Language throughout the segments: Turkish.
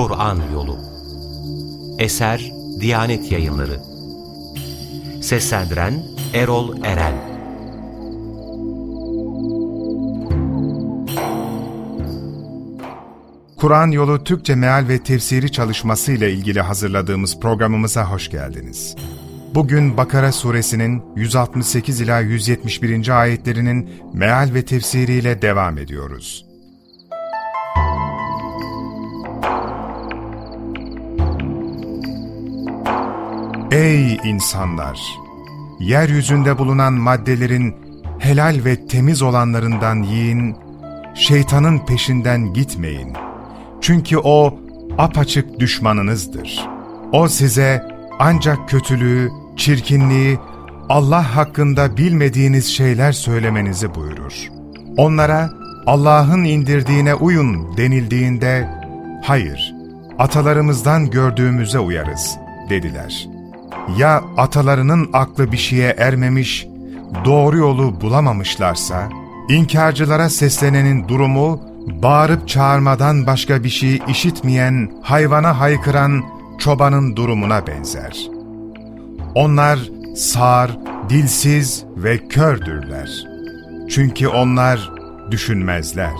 Kur'an Yolu Eser Diyanet Yayınları Seslendiren Erol Eren Kur'an Yolu Türkçe Meal ve Tefsiri çalışması ile ilgili hazırladığımız programımıza hoş geldiniz. Bugün Bakara suresinin 168 ila 171. ayetlerinin meal ve tefsiriyle devam ediyoruz. Ey insanlar! Yeryüzünde bulunan maddelerin helal ve temiz olanlarından yiyin, şeytanın peşinden gitmeyin. Çünkü o apaçık düşmanınızdır. O size ancak kötülüğü, çirkinliği, Allah hakkında bilmediğiniz şeyler söylemenizi buyurur. Onlara Allah'ın indirdiğine uyun denildiğinde, hayır, atalarımızdan gördüğümüze uyarız dediler. Ya atalarının aklı bir şeye ermemiş, doğru yolu bulamamışlarsa, inkarcılara seslenenin durumu, bağırıp çağırmadan başka bir şey işitmeyen, hayvana haykıran çobanın durumuna benzer. Onlar sağır, dilsiz ve kördürler. Çünkü onlar düşünmezler.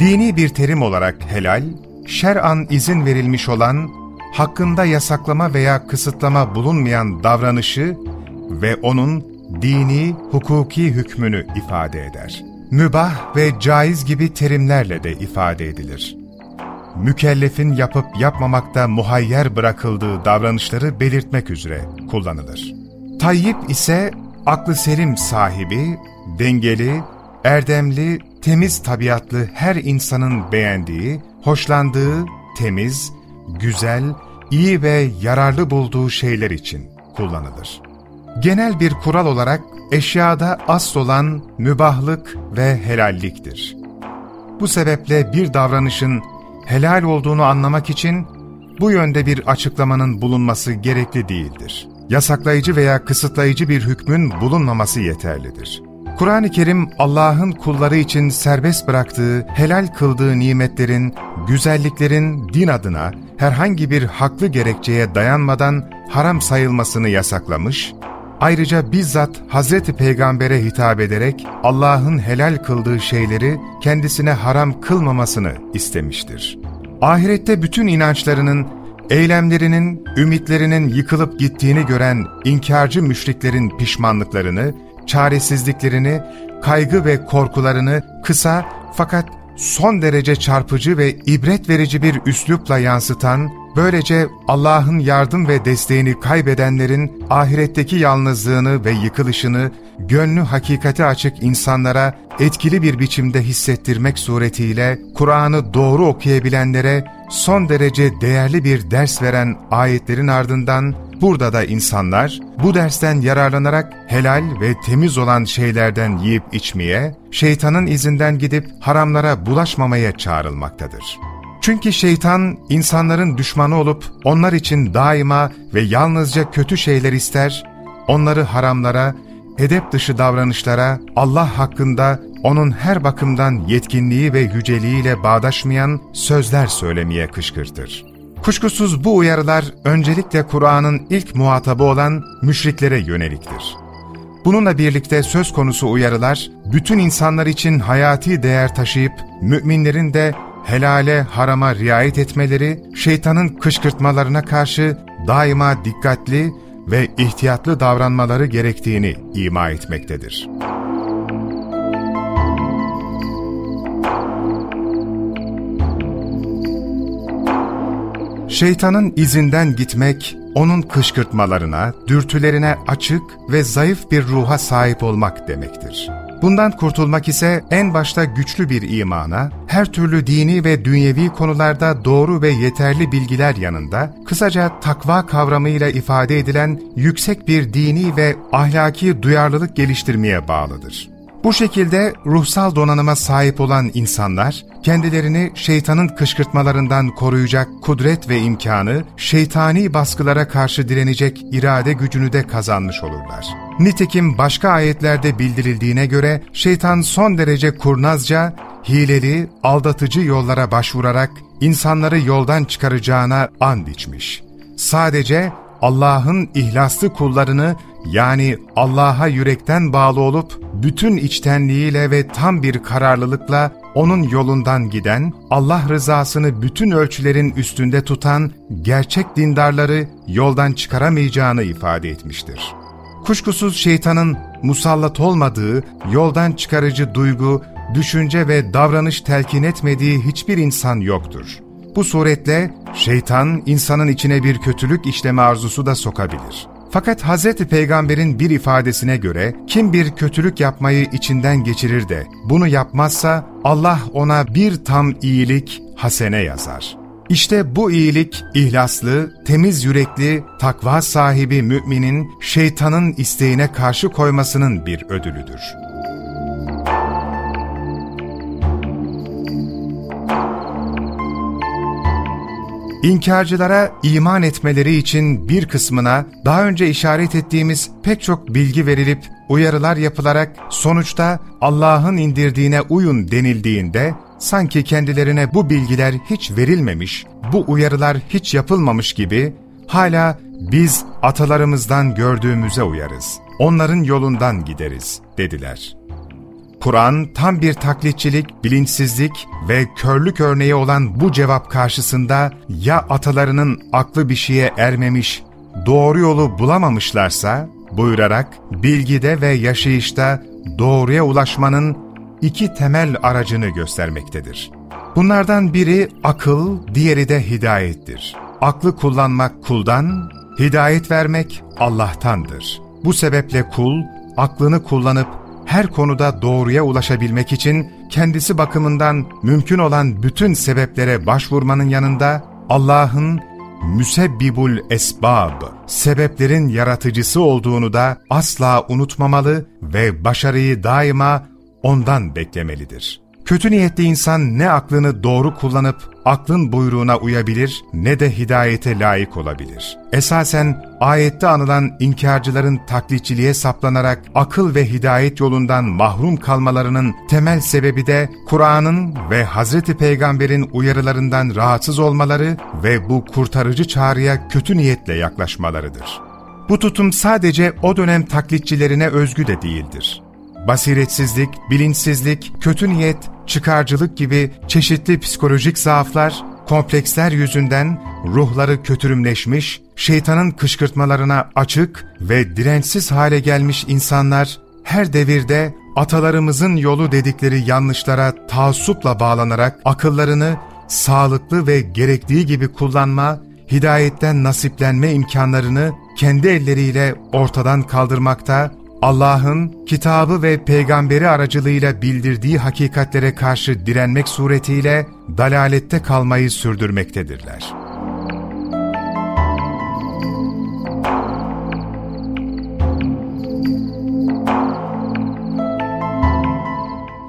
Dini bir terim olarak helal, şer'an izin verilmiş olan, hakkında yasaklama veya kısıtlama bulunmayan davranışı ve onun dini, hukuki hükmünü ifade eder. Mübah ve caiz gibi terimlerle de ifade edilir. Mükellefin yapıp yapmamakta muhayyer bırakıldığı davranışları belirtmek üzere kullanılır. Tayyip ise aklı selim sahibi, dengeli, erdemli, temiz tabiatlı her insanın beğendiği, hoşlandığı, temiz, güzel, iyi ve yararlı bulduğu şeyler için kullanılır. Genel bir kural olarak eşyada asıl olan mübahlık ve helalliktir. Bu sebeple bir davranışın helal olduğunu anlamak için bu yönde bir açıklamanın bulunması gerekli değildir. Yasaklayıcı veya kısıtlayıcı bir hükmün bulunmaması yeterlidir. Kur'an-ı Kerim Allah'ın kulları için serbest bıraktığı, helal kıldığı nimetlerin, güzelliklerin din adına herhangi bir haklı gerekçeye dayanmadan haram sayılmasını yasaklamış, ayrıca bizzat Hazreti Peygamber'e hitap ederek Allah'ın helal kıldığı şeyleri kendisine haram kılmamasını istemiştir. Ahirette bütün inançlarının, eylemlerinin, ümitlerinin yıkılıp gittiğini gören inkarcı müşriklerin pişmanlıklarını, çaresizliklerini, kaygı ve korkularını kısa fakat son derece çarpıcı ve ibret verici bir üslupla yansıtan, böylece Allah'ın yardım ve desteğini kaybedenlerin ahiretteki yalnızlığını ve yıkılışını gönlü hakikate açık insanlara etkili bir biçimde hissettirmek suretiyle Kur'an'ı doğru okuyabilenlere son derece değerli bir ders veren ayetlerin ardından Burada da insanlar bu dersten yararlanarak helal ve temiz olan şeylerden yiyip içmeye, şeytanın izinden gidip haramlara bulaşmamaya çağrılmaktadır. Çünkü şeytan insanların düşmanı olup onlar için daima ve yalnızca kötü şeyler ister, onları haramlara, edep dışı davranışlara, Allah hakkında onun her bakımdan yetkinliği ve yüceliğiyle bağdaşmayan sözler söylemeye kışkırtır. Kuşkusuz bu uyarılar öncelikle Kur'an'ın ilk muhatabı olan müşriklere yöneliktir. Bununla birlikte söz konusu uyarılar, bütün insanlar için hayati değer taşıyıp, müminlerin de helale, harama riayet etmeleri, şeytanın kışkırtmalarına karşı daima dikkatli ve ihtiyatlı davranmaları gerektiğini ima etmektedir. Şeytanın izinden gitmek, onun kışkırtmalarına, dürtülerine açık ve zayıf bir ruha sahip olmak demektir. Bundan kurtulmak ise en başta güçlü bir imana, her türlü dini ve dünyevi konularda doğru ve yeterli bilgiler yanında, kısaca takva kavramıyla ifade edilen yüksek bir dini ve ahlaki duyarlılık geliştirmeye bağlıdır. Bu şekilde ruhsal donanıma sahip olan insanlar, kendilerini şeytanın kışkırtmalarından koruyacak kudret ve imkanı, şeytani baskılara karşı direnecek irade gücünü de kazanmış olurlar. Nitekim başka ayetlerde bildirildiğine göre şeytan son derece kurnazca, hileli, aldatıcı yollara başvurarak insanları yoldan çıkaracağına and içmiş. Sadece Allah'ın ihlaslı kullarını yani Allah'a yürekten bağlı olup bütün içtenliğiyle ve tam bir kararlılıkla O'nun yolundan giden, Allah rızasını bütün ölçülerin üstünde tutan gerçek dindarları yoldan çıkaramayacağını ifade etmiştir. Kuşkusuz şeytanın musallat olmadığı, yoldan çıkarıcı duygu, düşünce ve davranış telkin etmediği hiçbir insan yoktur. Bu suretle şeytan insanın içine bir kötülük işleme arzusu da sokabilir. Fakat Hz. Peygamber'in bir ifadesine göre kim bir kötülük yapmayı içinden geçirir de bunu yapmazsa Allah ona bir tam iyilik hasene yazar. İşte bu iyilik ihlaslı, temiz yürekli, takva sahibi müminin şeytanın isteğine karşı koymasının bir ödülüdür. İnkarcılara iman etmeleri için bir kısmına daha önce işaret ettiğimiz pek çok bilgi verilip uyarılar yapılarak sonuçta Allah'ın indirdiğine uyun denildiğinde sanki kendilerine bu bilgiler hiç verilmemiş, bu uyarılar hiç yapılmamış gibi hala biz atalarımızdan gördüğümüze uyarız, onların yolundan gideriz dediler.'' Kur'an tam bir taklitçilik, bilinçsizlik ve körlük örneği olan bu cevap karşısında ya atalarının aklı bir şeye ermemiş, doğru yolu bulamamışlarsa buyurarak bilgide ve yaşayışta doğruya ulaşmanın iki temel aracını göstermektedir. Bunlardan biri akıl, diğeri de hidayettir. Aklı kullanmak kuldan, hidayet vermek Allah'tandır. Bu sebeple kul, aklını kullanıp her konuda doğruya ulaşabilmek için kendisi bakımından mümkün olan bütün sebeplere başvurmanın yanında Allah'ın müsebbibul esbab, sebeplerin yaratıcısı olduğunu da asla unutmamalı ve başarıyı daima ondan beklemelidir. Kötü niyetli insan ne aklını doğru kullanıp aklın buyruğuna uyabilir ne de hidayete layık olabilir. Esasen ayette anılan inkarcıların taklitçiliğe saplanarak akıl ve hidayet yolundan mahrum kalmalarının temel sebebi de Kur'an'ın ve Hazreti Peygamber'in uyarılarından rahatsız olmaları ve bu kurtarıcı çağrıya kötü niyetle yaklaşmalarıdır. Bu tutum sadece o dönem taklitçilerine özgü de değildir basiretsizlik, bilinçsizlik, kötü niyet, çıkarcılık gibi çeşitli psikolojik zaaflar, kompleksler yüzünden ruhları kötürümleşmiş, şeytanın kışkırtmalarına açık ve dirençsiz hale gelmiş insanlar her devirde atalarımızın yolu dedikleri yanlışlara taassupla bağlanarak akıllarını sağlıklı ve gerektiği gibi kullanma, hidayetten nasiplenme imkanlarını kendi elleriyle ortadan kaldırmakta Allah'ın kitabı ve peygamberi aracılığıyla bildirdiği hakikatlere karşı direnmek suretiyle dalalette kalmayı sürdürmektedirler.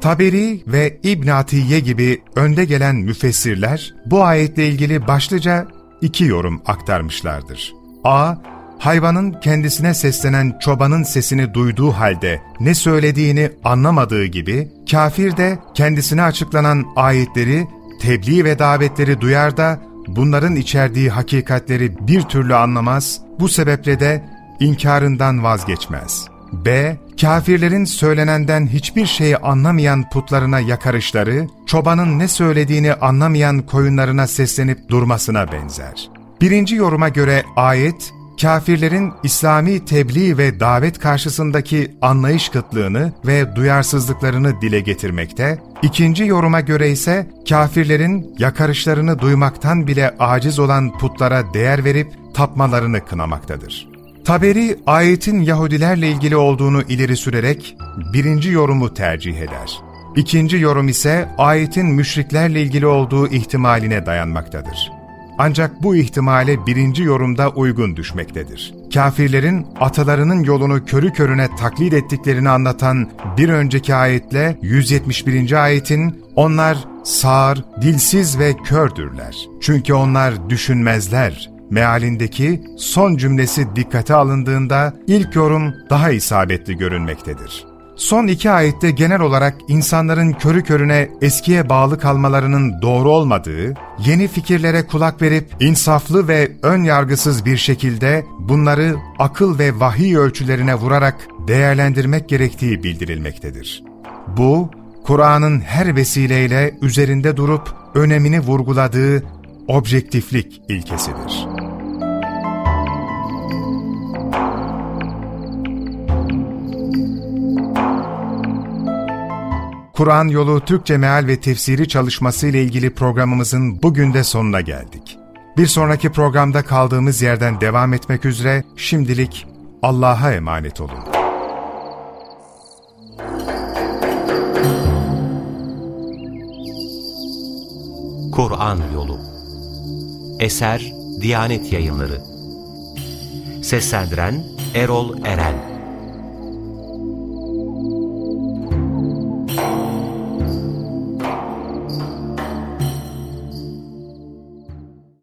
Taberi ve İbn Atiye gibi önde gelen müfessirler bu ayetle ilgili başlıca iki yorum aktarmışlardır. A hayvanın kendisine seslenen çobanın sesini duyduğu halde ne söylediğini anlamadığı gibi, kafir de kendisine açıklanan ayetleri, tebliğ ve davetleri duyar da bunların içerdiği hakikatleri bir türlü anlamaz, bu sebeple de inkarından vazgeçmez. B. Kafirlerin söylenenden hiçbir şeyi anlamayan putlarına yakarışları, çobanın ne söylediğini anlamayan koyunlarına seslenip durmasına benzer. Birinci yoruma göre ayet, kafirlerin İslami tebliğ ve davet karşısındaki anlayış kıtlığını ve duyarsızlıklarını dile getirmekte, ikinci yoruma göre ise kafirlerin yakarışlarını duymaktan bile aciz olan putlara değer verip tapmalarını kınamaktadır. Taberi, ayetin Yahudilerle ilgili olduğunu ileri sürerek birinci yorumu tercih eder. İkinci yorum ise ayetin müşriklerle ilgili olduğu ihtimaline dayanmaktadır. Ancak bu ihtimale birinci yorumda uygun düşmektedir. kafirlerin atalarının yolunu körü körüne taklit ettiklerini anlatan bir önceki ayetle 171. ayetin onlar sağır, dilsiz ve kördürler. Çünkü onlar düşünmezler. Mealindeki son cümlesi dikkate alındığında ilk yorum daha isabetli görünmektedir. Son iki ayette genel olarak insanların körü körüne eskiye bağlı kalmalarının doğru olmadığı, yeni fikirlere kulak verip insaflı ve ön yargısız bir şekilde bunları akıl ve vahiy ölçülerine vurarak değerlendirmek gerektiği bildirilmektedir. Bu, Kur'an'ın her vesileyle üzerinde durup önemini vurguladığı objektiflik ilkesidir. Kur'an Yolu Türkçe Meal ve Tefsiri çalışması ile ilgili programımızın bugün de sonuna geldik. Bir sonraki programda kaldığımız yerden devam etmek üzere şimdilik Allah'a emanet olun. Kur'an Yolu Eser Diyanet Yayınları Seslendiren Erol Eren